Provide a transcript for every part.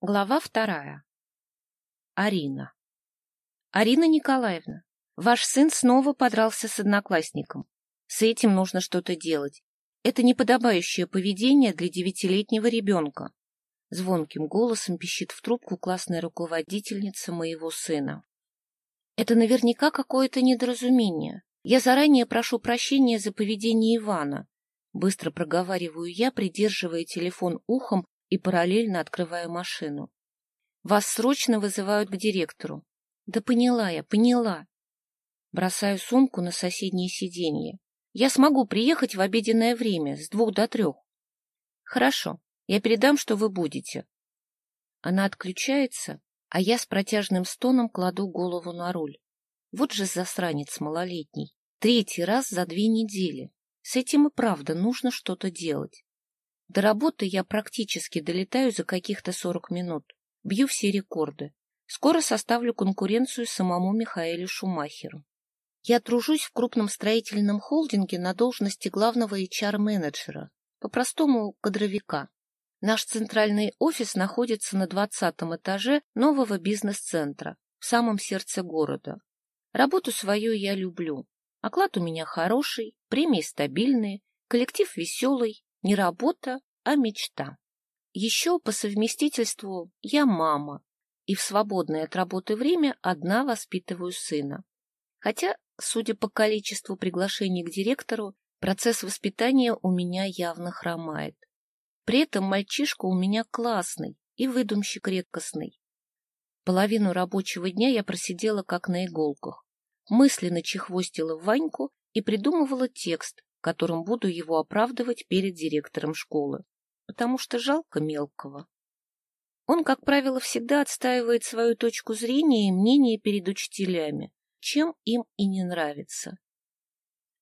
Глава вторая. Арина. Арина Николаевна, ваш сын снова подрался с одноклассником. С этим нужно что-то делать. Это неподобающее поведение для девятилетнего ребенка. Звонким голосом пищит в трубку классная руководительница моего сына. Это наверняка какое-то недоразумение. Я заранее прошу прощения за поведение Ивана. Быстро проговариваю я, придерживая телефон ухом и параллельно открываю машину. Вас срочно вызывают к директору. Да поняла я, поняла. Бросаю сумку на соседнее сиденье. Я смогу приехать в обеденное время, с двух до трех. Хорошо, я передам, что вы будете. Она отключается, а я с протяжным стоном кладу голову на руль. Вот же засранец малолетний. Третий раз за две недели. С этим и правда нужно что-то делать. До работы я практически долетаю за каких-то сорок минут. Бью все рекорды. Скоро составлю конкуренцию самому Михаэлю Шумахеру. Я тружусь в крупном строительном холдинге на должности главного HR-менеджера, по-простому кадровика. Наш центральный офис находится на двадцатом этаже нового бизнес-центра, в самом сердце города. Работу свою я люблю. Оклад у меня хороший, премии стабильные, коллектив веселый, не работа, а мечта. Еще по совместительству я мама, и в свободное от работы время одна воспитываю сына. Хотя, судя по количеству приглашений к директору, процесс воспитания у меня явно хромает. При этом мальчишка у меня классный и выдумщик редкостный. Половину рабочего дня я просидела как на иголках, мысленно чехвостила Ваньку и придумывала текст, которым буду его оправдывать перед директором школы, потому что жалко мелкого. Он, как правило, всегда отстаивает свою точку зрения и мнение перед учителями, чем им и не нравится.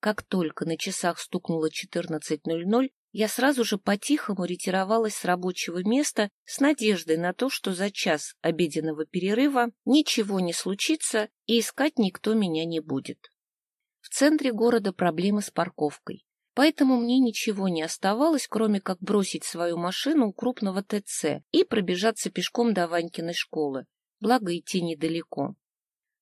Как только на часах стукнуло 14.00, я сразу же по-тихому ретировалась с рабочего места с надеждой на то, что за час обеденного перерыва ничего не случится и искать никто меня не будет. В центре города проблемы с парковкой, поэтому мне ничего не оставалось, кроме как бросить свою машину у крупного ТЦ и пробежаться пешком до Ванькиной школы, благо идти недалеко.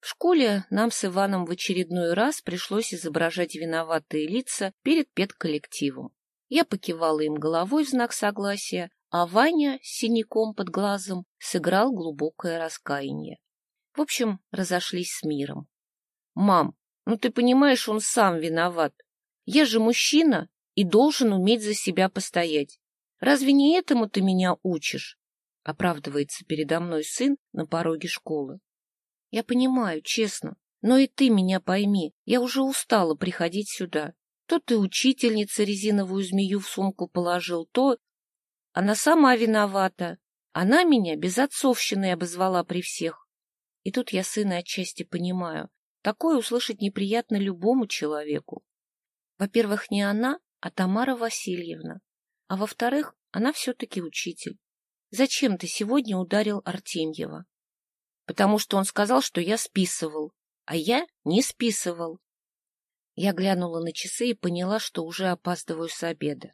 В школе нам с Иваном в очередной раз пришлось изображать виноватые лица перед педколлективом. Я покивала им головой в знак согласия, а Ваня с синяком под глазом сыграл глубокое раскаяние. В общем, разошлись с миром. — Мам, ну, ты понимаешь, он сам виноват. Я же мужчина и должен уметь за себя постоять. Разве не этому ты меня учишь? Оправдывается передо мной сын на пороге школы. Я понимаю, честно, но и ты меня пойми, я уже устала приходить сюда. То ты учительница резиновую змею в сумку положил, то... Она сама виновата. Она меня безотцовщиной обозвала при всех. И тут я сына отчасти понимаю. Такое услышать неприятно любому человеку. Во-первых, не она, а Тамара Васильевна. А во-вторых, она все-таки учитель. Зачем ты сегодня ударил Артемьева? Потому что он сказал, что я списывал, а я не списывал. Я глянула на часы и поняла, что уже опаздываю с обеда.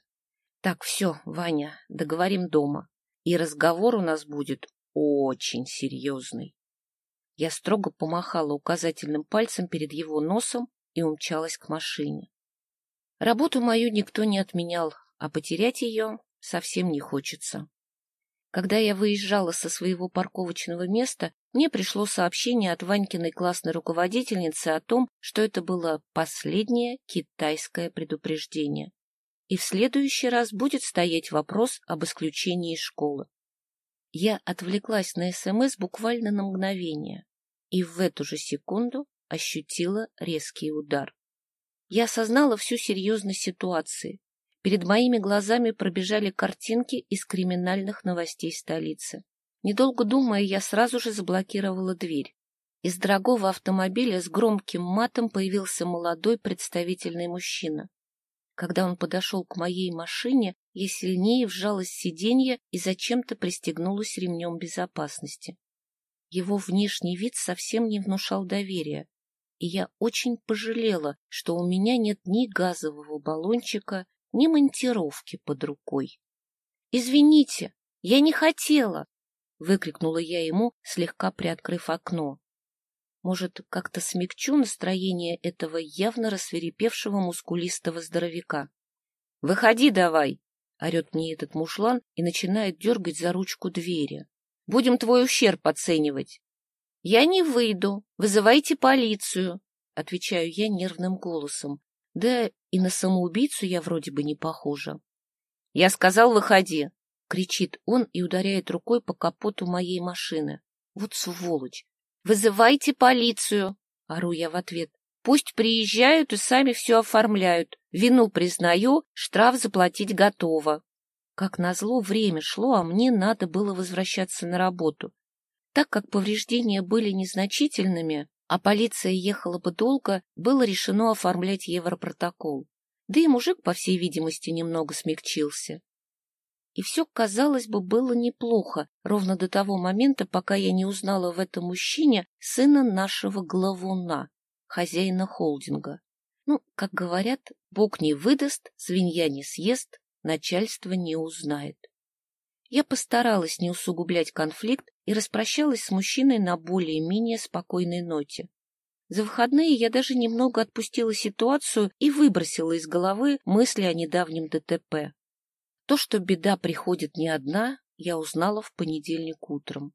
Так, все, Ваня, договорим дома. И разговор у нас будет очень серьезный. Я строго помахала указательным пальцем перед его носом и умчалась к машине. Работу мою никто не отменял, а потерять ее совсем не хочется. Когда я выезжала со своего парковочного места, мне пришло сообщение от Ванькиной классной руководительницы о том, что это было последнее китайское предупреждение. И в следующий раз будет стоять вопрос об исключении из школы. Я отвлеклась на СМС буквально на мгновение и в эту же секунду ощутила резкий удар. Я осознала всю серьезность ситуации. Перед моими глазами пробежали картинки из криминальных новостей столицы. Недолго думая, я сразу же заблокировала дверь. Из дорогого автомобиля с громким матом появился молодой представительный мужчина. Когда он подошел к моей машине, я сильнее вжалась в сиденье и зачем-то пристегнулась ремнем безопасности. Его внешний вид совсем не внушал доверия, и я очень пожалела, что у меня нет ни газового баллончика, ни монтировки под рукой. — Извините, я не хотела. — выкрикнула я ему, слегка приоткрыв окно. Может, как-то смягчу настроение этого явно рассверепевшего мускулистого здоровяка. — Выходи давай! — орет мне этот мушлан и начинает дергать за ручку двери. — Будем твой ущерб оценивать. — Я не выйду. Вызывайте полицию, — отвечаю я нервным голосом. Да и на самоубийцу я вроде бы не похожа. — Я сказал, выходи! — кричит он и ударяет рукой по капоту моей машины. Вот сволочь! «Вызывайте полицию!» — ору я в ответ. «Пусть приезжают и сами все оформляют. Вину признаю, штраф заплатить готово». Как назло, время шло, а мне надо было возвращаться на работу. Так как повреждения были незначительными, а полиция ехала бы долго, было решено оформлять европротокол. Да и мужик, по всей видимости, немного смягчился. И все, казалось бы, было неплохо, ровно до того момента, пока я не узнала в этом мужчине сына нашего главуна, хозяина холдинга. Ну, как говорят, бог не выдаст, свинья не съест, начальство не узнает. Я постаралась не усугублять конфликт и распрощалась с мужчиной на более-менее спокойной ноте. За выходные я даже немного отпустила ситуацию и выбросила из головы мысли о недавнем ДТП. То, что беда приходит не одна, я узнала в понедельник утром.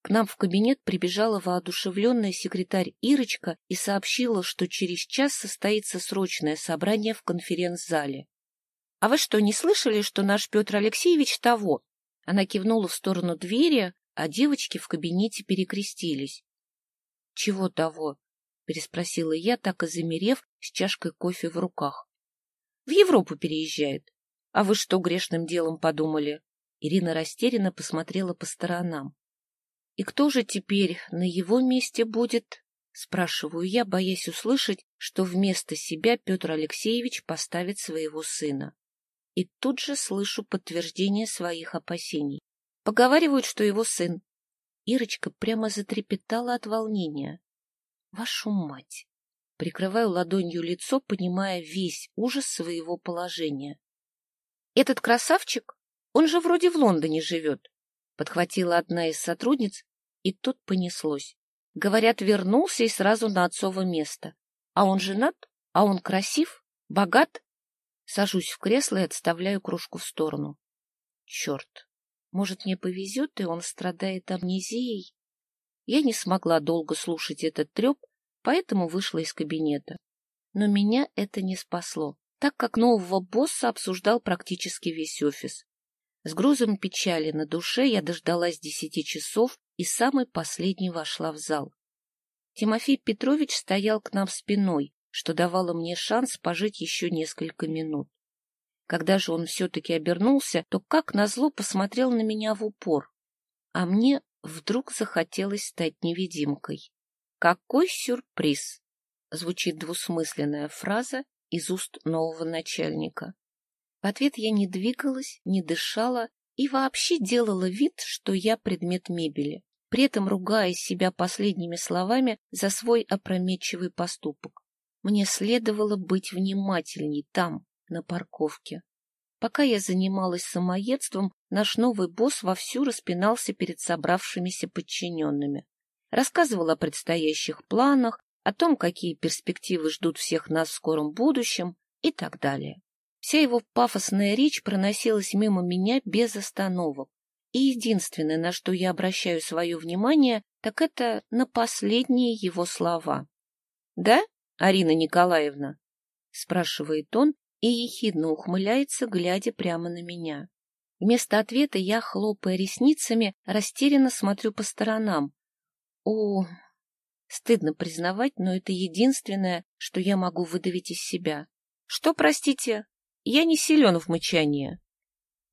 К нам в кабинет прибежала воодушевленная секретарь Ирочка и сообщила, что через час состоится срочное собрание в конференц-зале. — А вы что, не слышали, что наш Петр Алексеевич того? Она кивнула в сторону двери, а девочки в кабинете перекрестились. — Чего того? — переспросила я, так и замерев, с чашкой кофе в руках. — В Европу переезжает. А вы что грешным делом подумали? Ирина растерянно посмотрела по сторонам. И кто же теперь на его месте будет? Спрашиваю я, боясь услышать, что вместо себя Петр Алексеевич поставит своего сына. И тут же слышу подтверждение своих опасений. Поговаривают, что его сын. Ирочка прямо затрепетала от волнения. Вашу мать! Прикрываю ладонью лицо, понимая весь ужас своего положения. Этот красавчик, он же вроде в Лондоне живет, — подхватила одна из сотрудниц, и тут понеслось. Говорят, вернулся и сразу на отцово место. А он женат? А он красив? Богат? Сажусь в кресло и отставляю кружку в сторону. Черт! Может, мне повезет, и он страдает амнезией? Я не смогла долго слушать этот треп, поэтому вышла из кабинета. Но меня это не спасло так как нового босса обсуждал практически весь офис. С грузом печали на душе я дождалась десяти часов и самой последней вошла в зал. Тимофей Петрович стоял к нам спиной, что давало мне шанс пожить еще несколько минут. Когда же он все-таки обернулся, то как назло посмотрел на меня в упор. А мне вдруг захотелось стать невидимкой. «Какой сюрприз!» — звучит двусмысленная фраза, из уст нового начальника. В ответ я не двигалась, не дышала и вообще делала вид, что я предмет мебели, при этом ругая себя последними словами за свой опрометчивый поступок. Мне следовало быть внимательней там, на парковке. Пока я занималась самоедством, наш новый босс вовсю распинался перед собравшимися подчиненными. Рассказывал о предстоящих планах, о том, какие перспективы ждут всех нас в скором будущем и так далее. Вся его пафосная речь проносилась мимо меня без остановок. И единственное, на что я обращаю свое внимание, так это на последние его слова. — Да, Арина Николаевна? — спрашивает он и ехидно ухмыляется, глядя прямо на меня. Вместо ответа я, хлопая ресницами, растерянно смотрю по сторонам. О, Стыдно признавать, но это единственное, что я могу выдавить из себя. Что, простите, я не силен в мычании.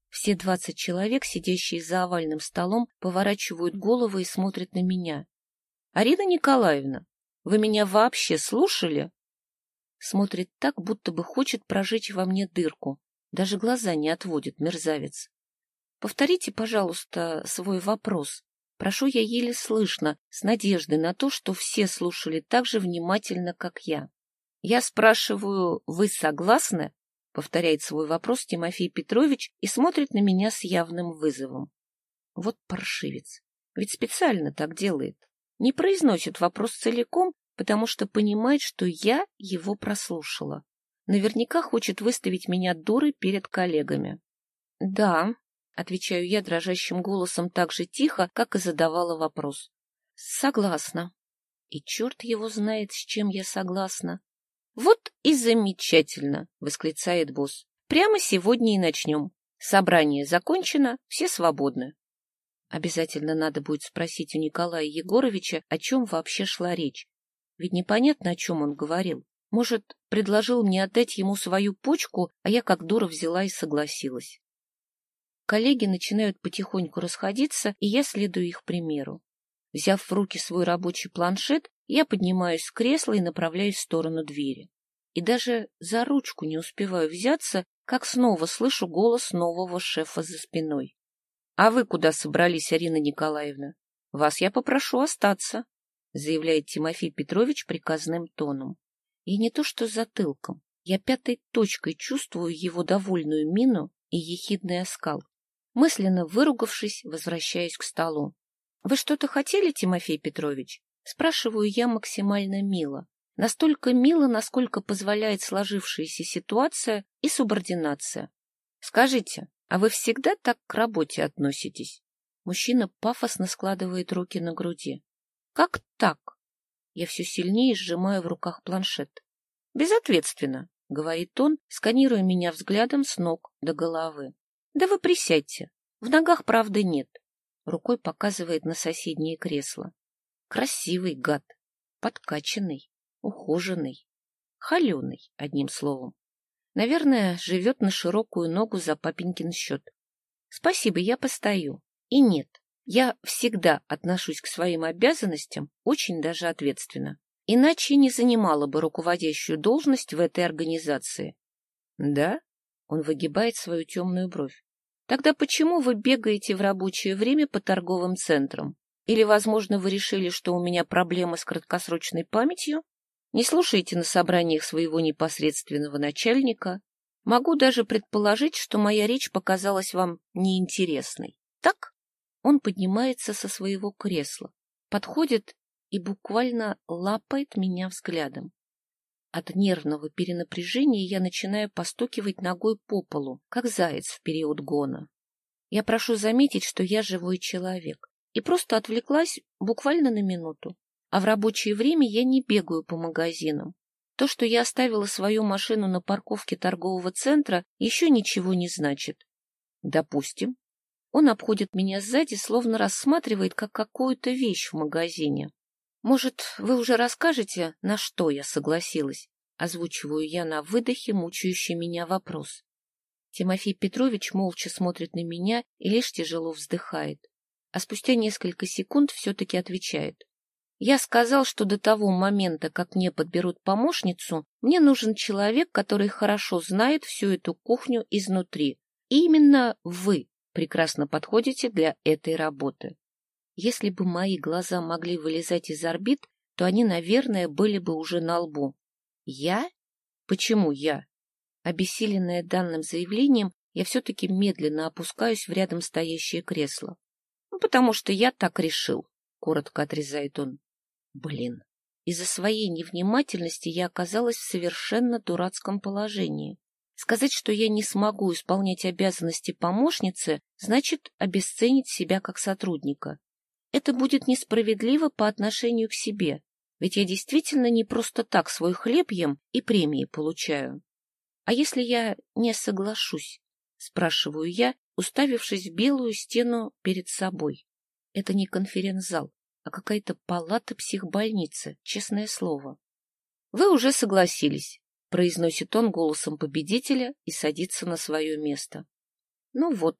Все двадцать человек, сидящие за овальным столом, поворачивают головы и смотрят на меня. — Арина Николаевна, вы меня вообще слушали? Смотрит так, будто бы хочет прожечь во мне дырку. Даже глаза не отводит, мерзавец. Повторите, пожалуйста, свой вопрос. Прошу я еле слышно, с надеждой на то, что все слушали так же внимательно, как я. Я спрашиваю, вы согласны? Повторяет свой вопрос Тимофей Петрович и смотрит на меня с явным вызовом. Вот паршивец. Ведь специально так делает. Не произносит вопрос целиком, потому что понимает, что я его прослушала. Наверняка хочет выставить меня дурой перед коллегами. — Да, — отвечаю я дрожащим голосом так же тихо, как и задавала вопрос. — Согласна. И черт его знает, с чем я согласна. — Вот и замечательно! — восклицает босс. — Прямо сегодня и начнем. Собрание закончено, все свободны. Обязательно надо будет спросить у Николая Егоровича, о чем вообще шла речь. Ведь непонятно, о чем он говорил. Может, предложил мне отдать ему свою почку, а я как дура взяла и согласилась. Коллеги начинают потихоньку расходиться, и я следую их примеру. Взяв в руки свой рабочий планшет, я поднимаюсь с кресла и направляюсь в сторону двери. И даже за ручку не успеваю взяться, как снова слышу голос нового шефа за спиной. — А вы куда собрались, Арина Николаевна? Вас я попрошу остаться, — заявляет Тимофей Петрович приказным тоном. И не то что затылком, я пятой точкой чувствую его довольную мину и ехидный оскал. Мысленно выругавшись, возвращаюсь к столу. — Вы что-то хотели, Тимофей Петрович? — спрашиваю я максимально мило. Настолько мило, насколько позволяет сложившаяся ситуация и субординация. — Скажите, а вы всегда так к работе относитесь? Мужчина пафосно складывает руки на груди. — Как так? Я все сильнее сжимаю в руках планшет. — Безответственно, — говорит он, сканируя меня взглядом с ног до головы. Да вы присядьте. В ногах, правда, нет. Рукой показывает на соседнее кресло. Красивый гад. Подкачанный, ухоженный, холеный, одним словом. Наверное, живет на широкую ногу за папенькин счет. Спасибо, я постою. И нет, я всегда отношусь к своим обязанностям очень даже ответственно. Иначе не занимала бы руководящую должность в этой организации. Да? Он выгибает свою темную бровь. Тогда почему вы бегаете в рабочее время по торговым центрам? Или, возможно, вы решили, что у меня проблемы с краткосрочной памятью? Не слушаете на собраниях своего непосредственного начальника? Могу даже предположить, что моя речь показалась вам неинтересной. Так? Он поднимается со своего кресла, подходит и буквально лапает меня взглядом. От нервного перенапряжения я начинаю постукивать ногой по полу, как заяц в период гона. Я прошу заметить, что я живой человек, и просто отвлеклась буквально на минуту. А в рабочее время я не бегаю по магазинам. То, что я оставила свою машину на парковке торгового центра, еще ничего не значит. Допустим. Он обходит меня сзади, словно рассматривает как какую-то вещь в магазине. Может, вы уже расскажете, на что я согласилась? Озвучиваю я на выдохе мучающий меня вопрос. Тимофей Петрович молча смотрит на меня и лишь тяжело вздыхает. А спустя несколько секунд все-таки отвечает. Я сказал, что до того момента, как мне подберут помощницу, мне нужен человек, который хорошо знает всю эту кухню изнутри. И именно вы прекрасно подходите для этой работы. Если бы мои глаза могли вылезать из орбит, то они, наверное, были бы уже на лбу. Я? Почему я? Обессиленная данным заявлением, я все-таки медленно опускаюсь в рядом стоящее кресло. Ну, потому что я так решил, — коротко отрезает он. Блин, из-за своей невнимательности я оказалась в совершенно дурацком положении. Сказать, что я не смогу исполнять обязанности помощницы, значит обесценить себя как сотрудника. Это будет несправедливо по отношению к себе, ведь я действительно не просто так свой хлеб ем и премии получаю. А если я не соглашусь? Спрашиваю я, уставившись в белую стену перед собой. Это не конференц-зал, а какая-то палата психбольницы, честное слово. Вы уже согласились, произносит он голосом победителя и садится на свое место. Ну вот,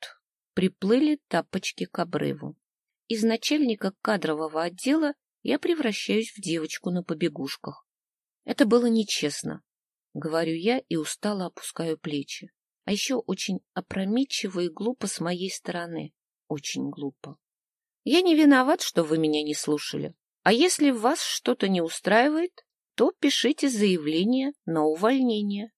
приплыли тапочки к обрыву. Из начальника кадрового отдела я превращаюсь в девочку на побегушках. Это было нечестно, говорю я и устало опускаю плечи. А еще очень опрометчиво и глупо с моей стороны. Очень глупо. Я не виноват, что вы меня не слушали. А если вас что-то не устраивает, то пишите заявление на увольнение.